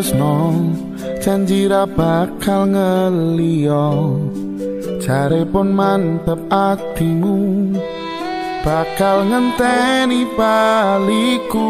tresno janji ra bakal ngeliyo jare pun mantep atimu bakal ngenteni baliku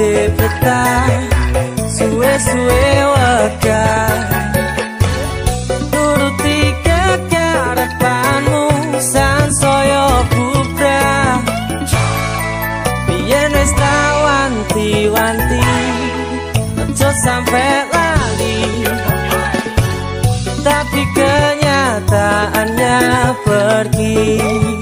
se peta Sue sue waka Nuruti kekarepanmu San soyo biyen Bien esta wanti wanti Nco sampe lali. Tapi kenyataannya Pergi.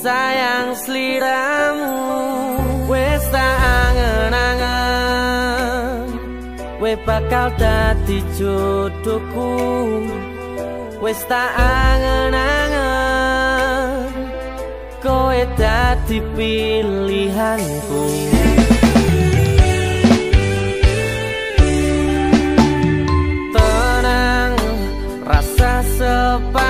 sayang seliramu, wes tak angen-angen. We bakal dati jodohku. Wes tak angen-angen. Kowe dati pilihanku. Tenang rasa sepanjang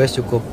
Wes cukup.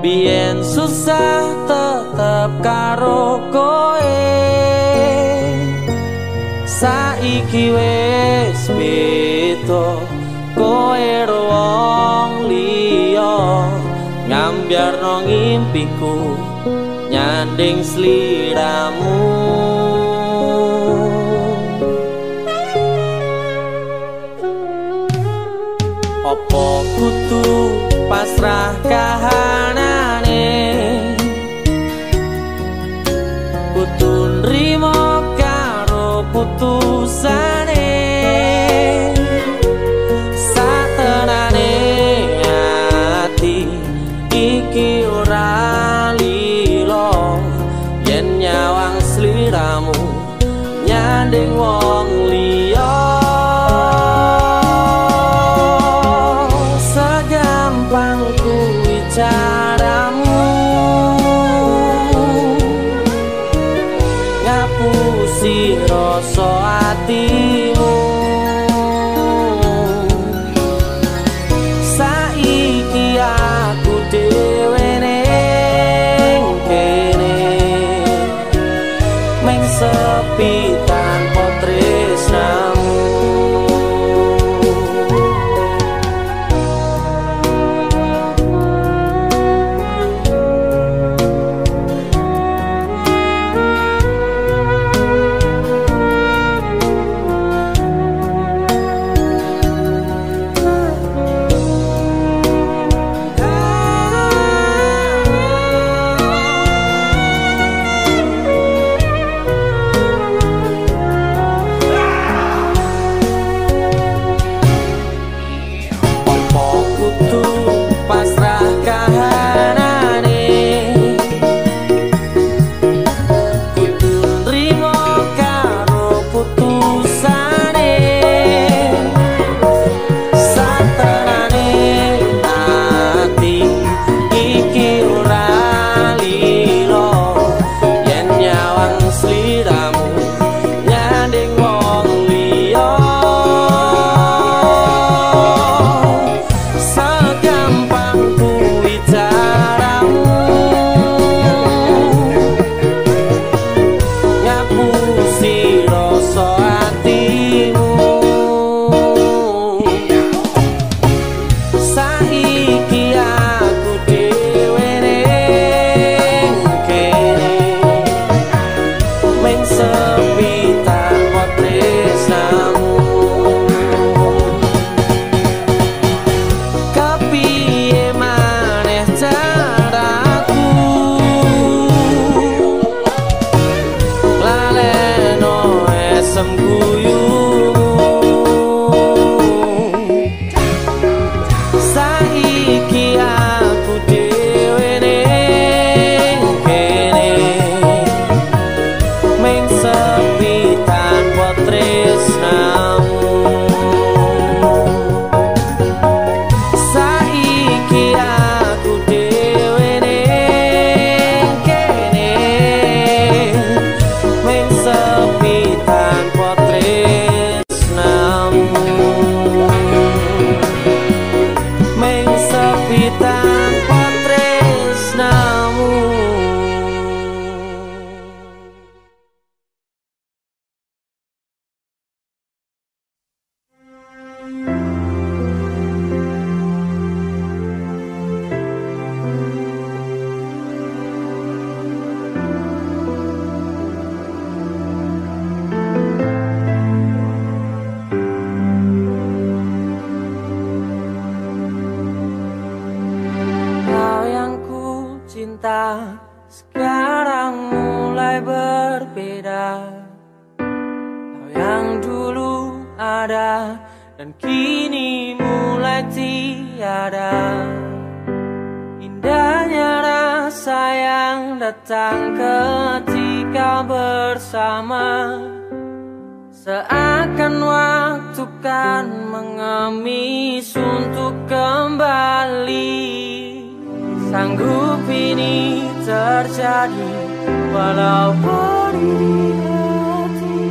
Biyen susah tetap karo koe. Saiki wis beto koe ruang liyo Ngambiar ngimpiku nyanding sliramu. Opo kutu pasrah kahan? cinta sekarang mulai berbeda. Kau yang dulu ada dan kini mulai tiada. Indahnya rasa yang datang ketika bersama. Seakan waktu kan mengemis untuk kembali. Sanggup ini terjadi Walaupun di hati.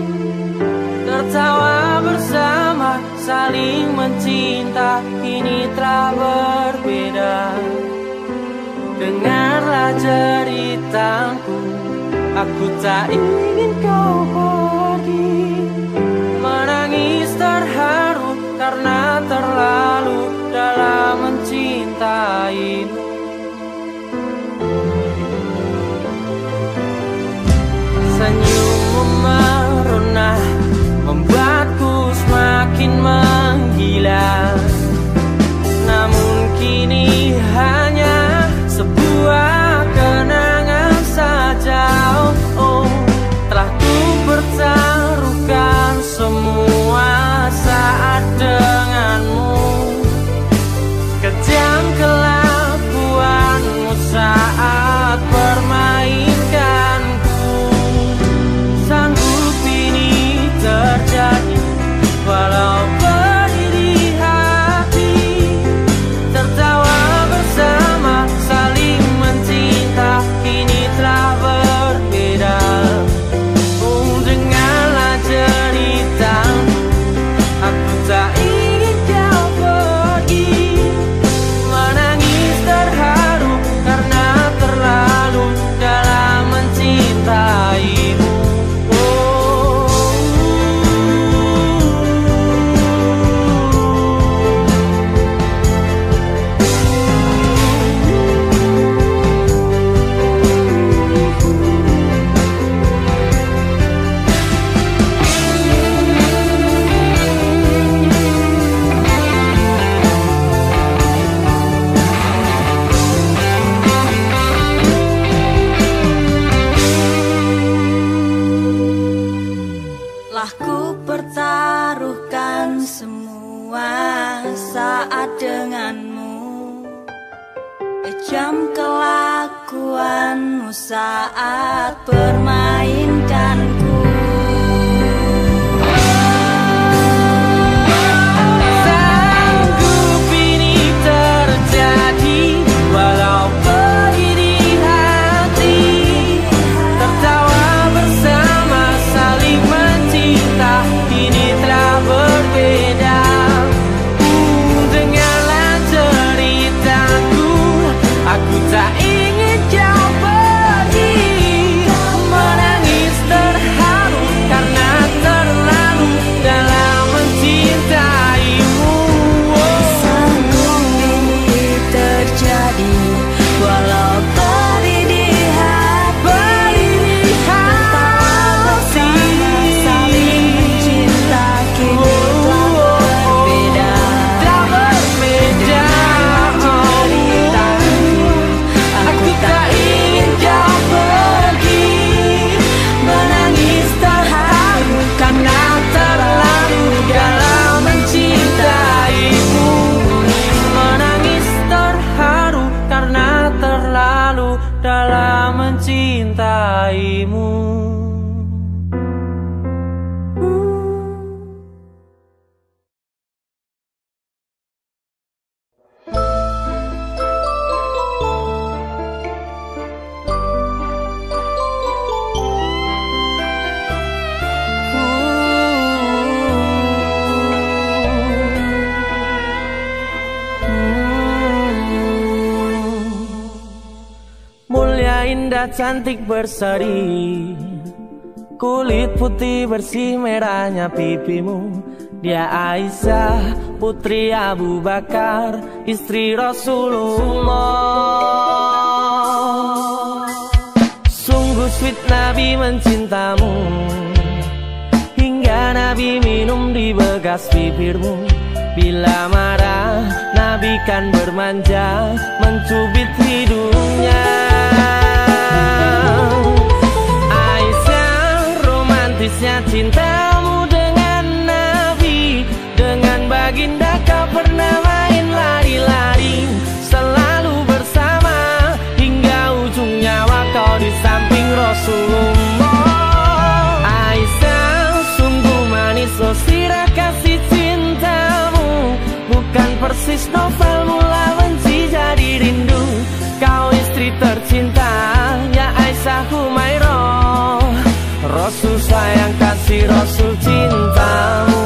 Tertawa bersama Saling mencinta Kini telah berbeda. Dengarlah ceritaku Aku tak ingin kau pergi. Menangis terharu Karena terlalu dalam mencintaimu akin mang gila Indah cantik berseri Kulit putih bersih merahnya pipimu. Dia Aisyah putri Abu Bakar Istri Rasulullah. Sungguh sweet Nabi mencintamu Hingga Nabi minum di bekas bibirmu. Bila marah Nabi kan bermanja Mencubit hidungnya romantisnya cintamu dengan Nabi Dengan baginda kau pernah main lari-lari. Selalu bersama hingga ujung nyawa kau di samping Rasulullah. Aisyah sungguh manis oh sirah kasih cintamu. Bukan persis novel mula benci jadi rindu. Kau istri tercinta ya Aisyah Humairah Rasul sayang kasih Rasul cintamu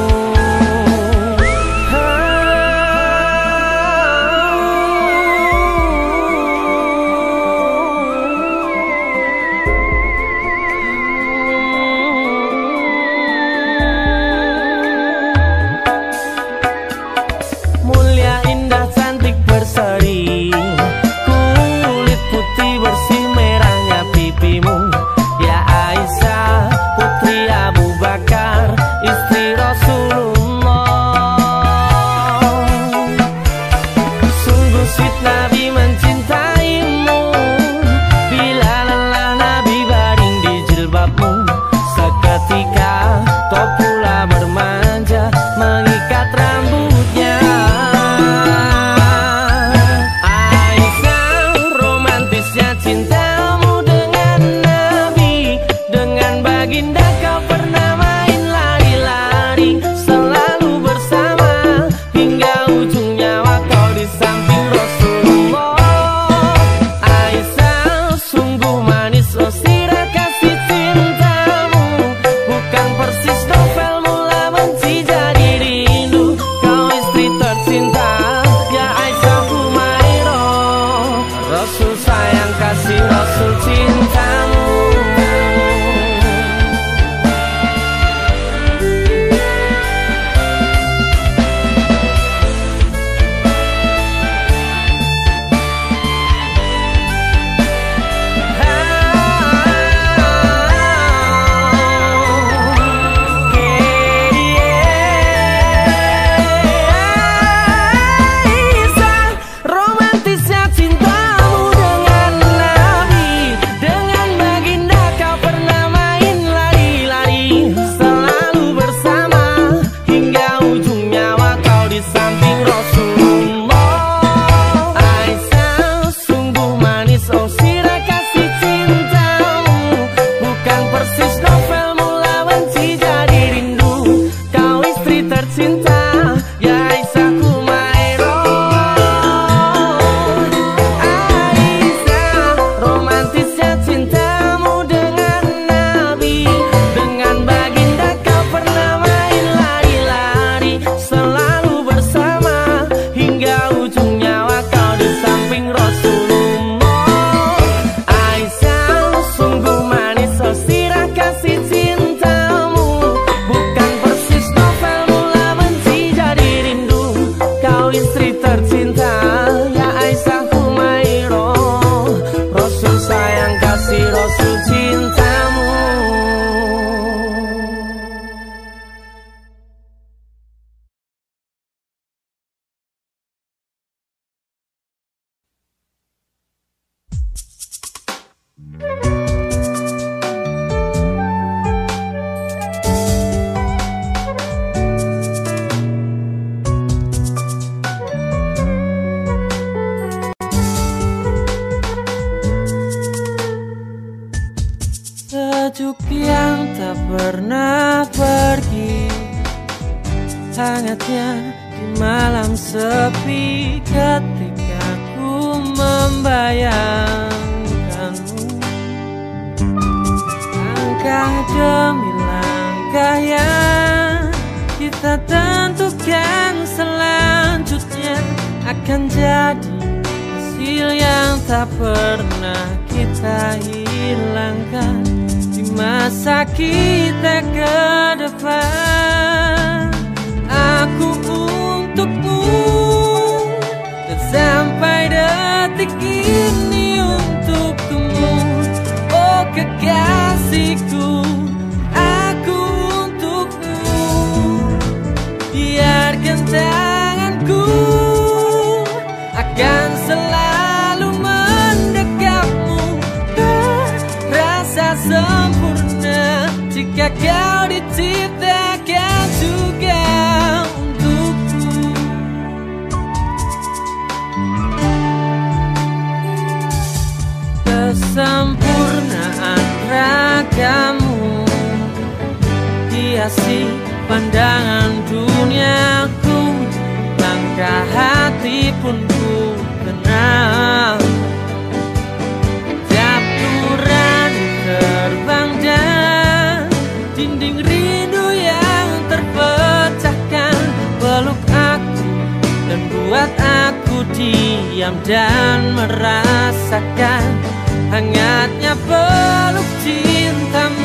diam dan merasakan hangatnya peluk cintamu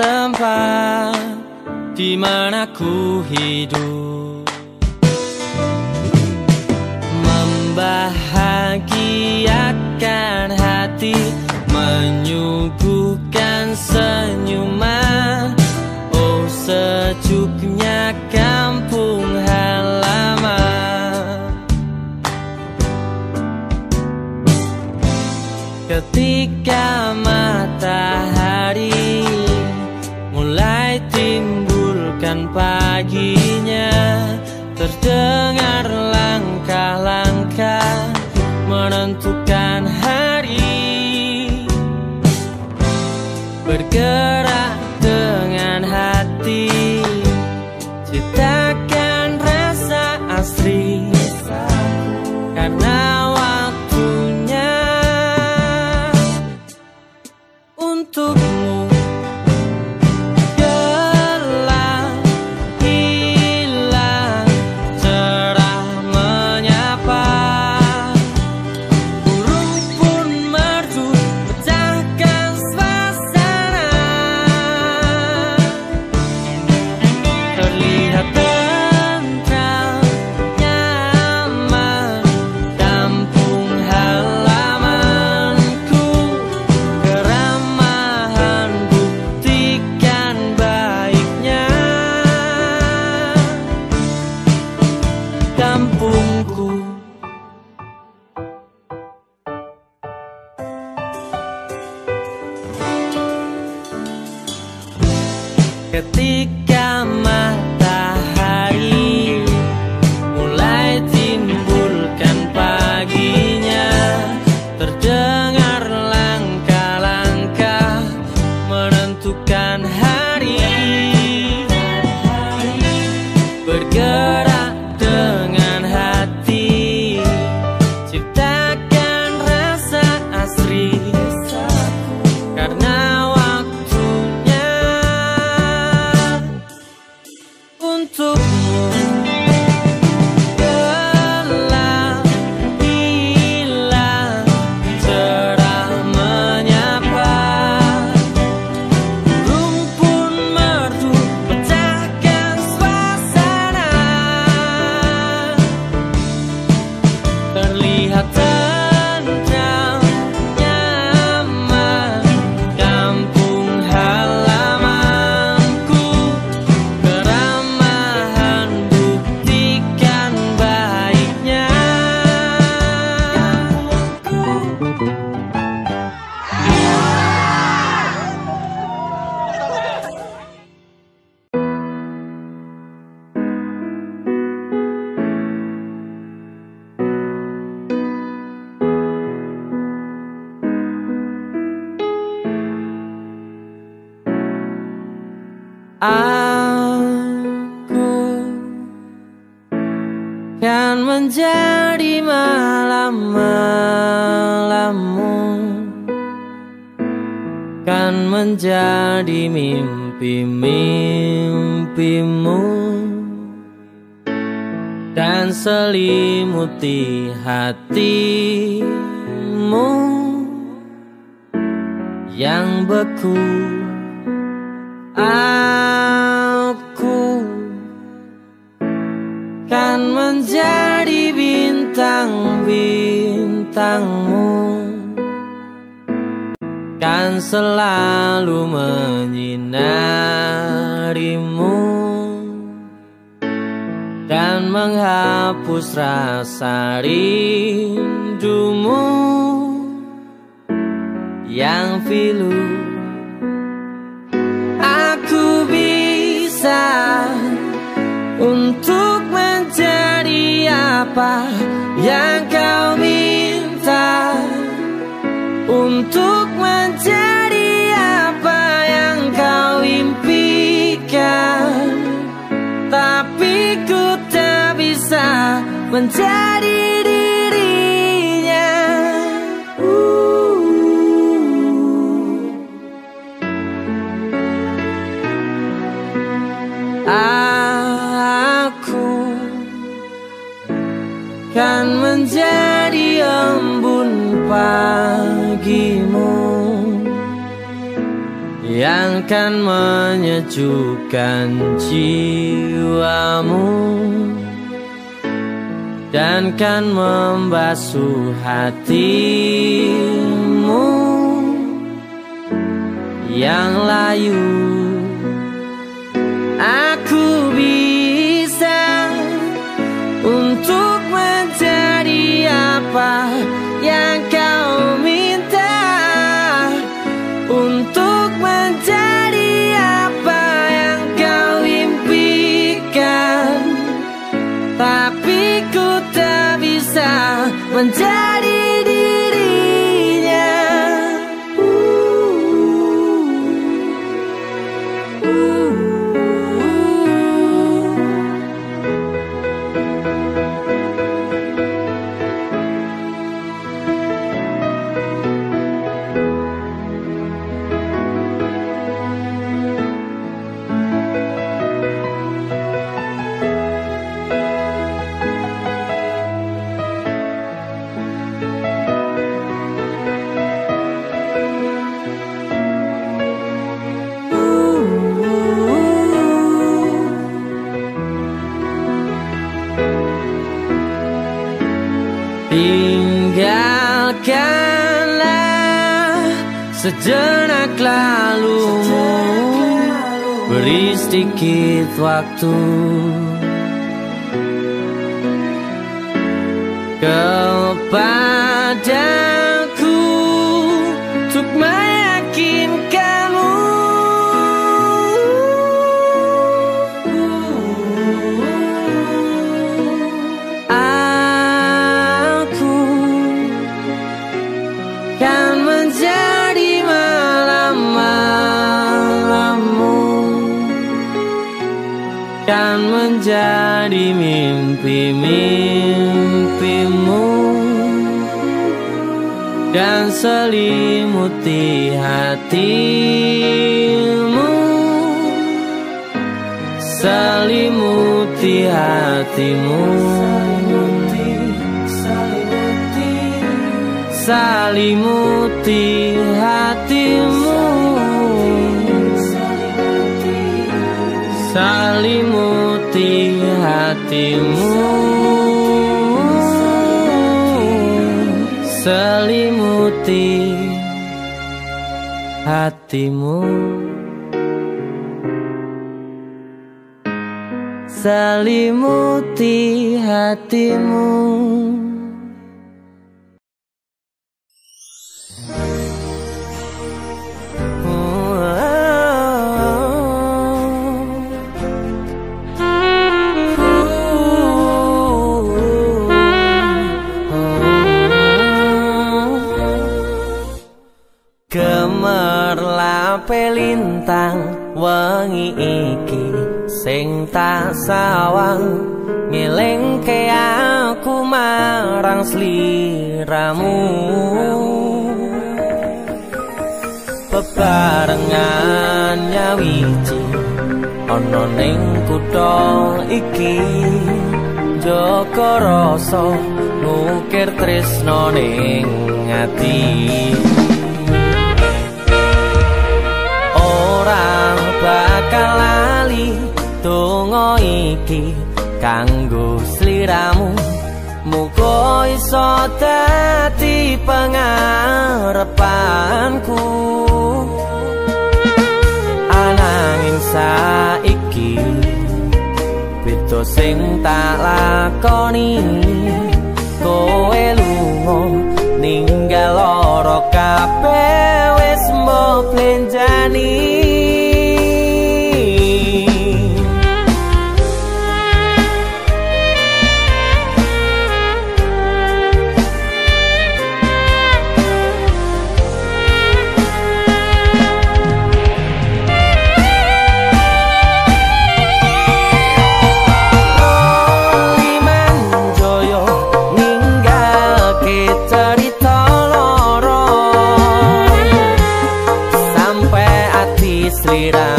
tempat di mana ku hidup. Membahagiakan hati menyuguhkan senyuman. Oh sejuknya kampung halaman. Ketika Mendengar langkah-langkah menentukan hari. Bergerak yang pilu. Aku bisa untuk menjadi apa yang kau minta. Untuk menjadi apa yang kau impikan. Tapi ku tak bisa menjadi diri kan menjadi embun pagimu. Yang kan menyejukkan jiwamu. Dan kan membasuh hatimu. Yang layu aku bisa untuk apa yang kau minta untuk menjadi apa yang kau impikan? Tapi ku tak bisa menjadi sejenak lalumu Beri sedikit waktu. Kepadaku Dan selimuti hatimu. Selimuti hatimu. Salimuti hatimu. Salimuti hatimu. Selimuti hatimu. Selimuti hatimu tak sawang. Ngelingke aku marang sliramu bebarengan nyawiji ana ning kutha iki. Joko rasa nukir tresno ning ati. Lali donga iki kanggo sliramu. Muga iso dadi pangarepanku Ananging saiki Beda sing tak lakoni. Kowe lunga ninggal lara kabeh wis mbok plenjani será.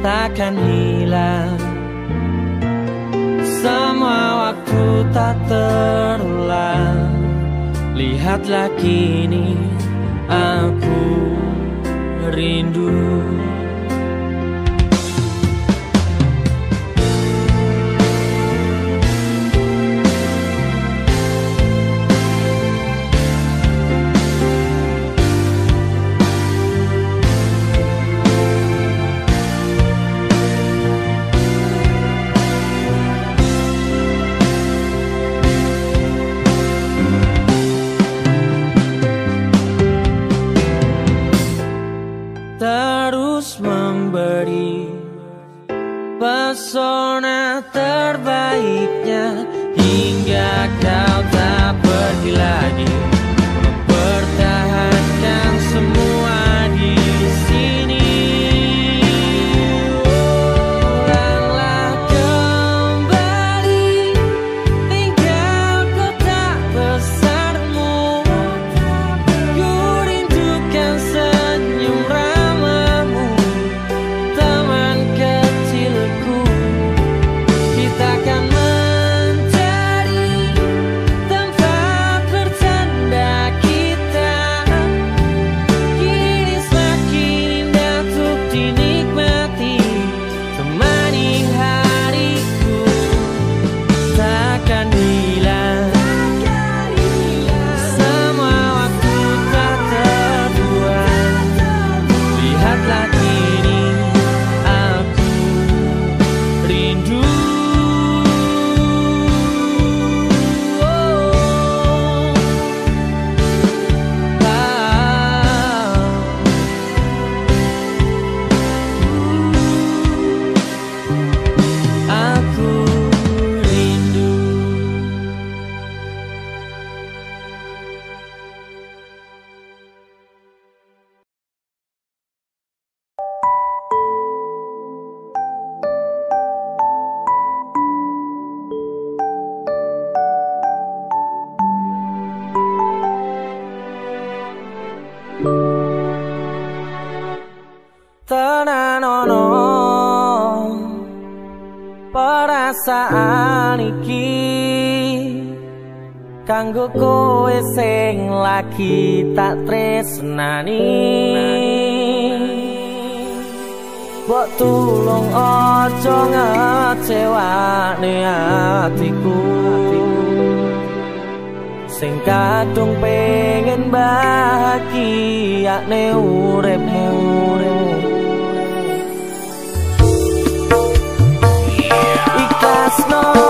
takkan hilang. Semua waktu tak terulang. Lihatlah kini aku rindu. kanggo kowe sing lagi tak tresnani. Bok tulung aja ngecewane atiku. Sing kadung pengen bahagia ne uripmu. Ikhlas no